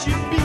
should be.